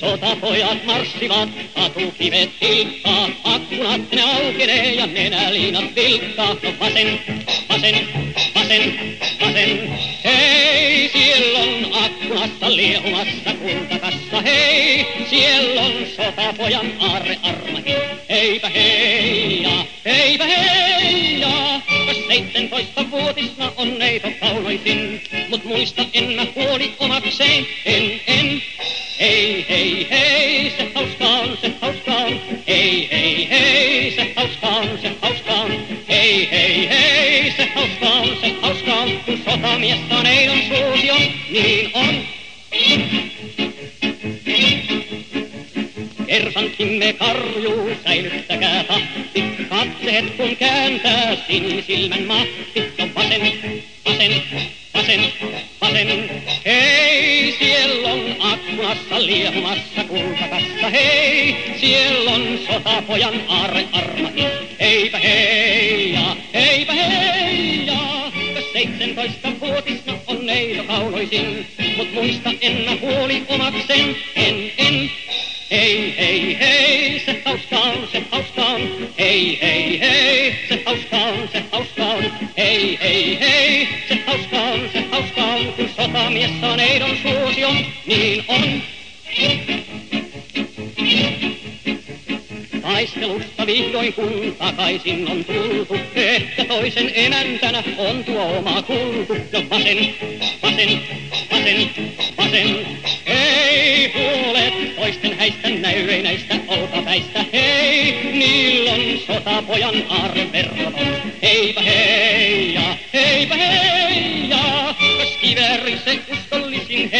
Sotapojat marssivat, katukivet tilkkaa, akkunat ne aukenee ja nenäliinat vilkkaa. No vasen, vasen, vasen, vasen, hei, siellä on akkunassa liehumassa kultakassa, hei, siellä on sotapojan aarre armahin, heipä heija, heipä heija. Seitsemäntoista vuotisna on neito kaunoisin, mut muista en mä huoli omakseen, en, en. Hei, hei, hei, se hauska on, se hauska on. Hei, hei, hei, se hauska on, se hauska on. Hei, hei, hei, se hauska on, se hauska on. Kun sotamies on neidon suosion, niin on. Kersantimme karjuu, säilyttäkää tahti. Katseet kun kääntää sinisilmän mahti. No vasen, vasen, vasen, vasen. Hei, siellä on akkunassa liehumassa kultakassa. Hei, siellä on sotapojan aarre armahin. Heipä heija, heipä heija. Seitsemäntoista vuotisna on neito kaunoisin. Mut muista en mä huoli omaksen, en, en. Hei, hei, hei, se hauska on, se hauska on. Hei, hei, hei, se hauska on, se hauska on. Hei, hei, hei, sotamies on eidon suosion, niin on. Taistelusta vihdoin kun takaisin on tultu, ehkä toisen emäntänä on tuo oma kulku. No vasen, vasen, vasen, vasen, hei puolet toisten häistä näy näistä olkapäistä. Hei, niillä on sotapojan arverroton. Heipä heija,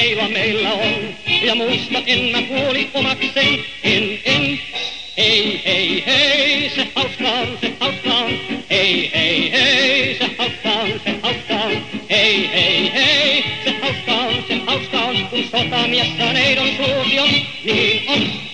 heila meillä on. Ja muista en mä puoli omakseen, en, en, Hei, hei, hei, se hauska on, se hauska on. Hei, hei, hei, se hauska on, se hauska on. Hei, hei, hei, se hauska on, se hauska on. Kun sotamies on eidon suosion, niin on.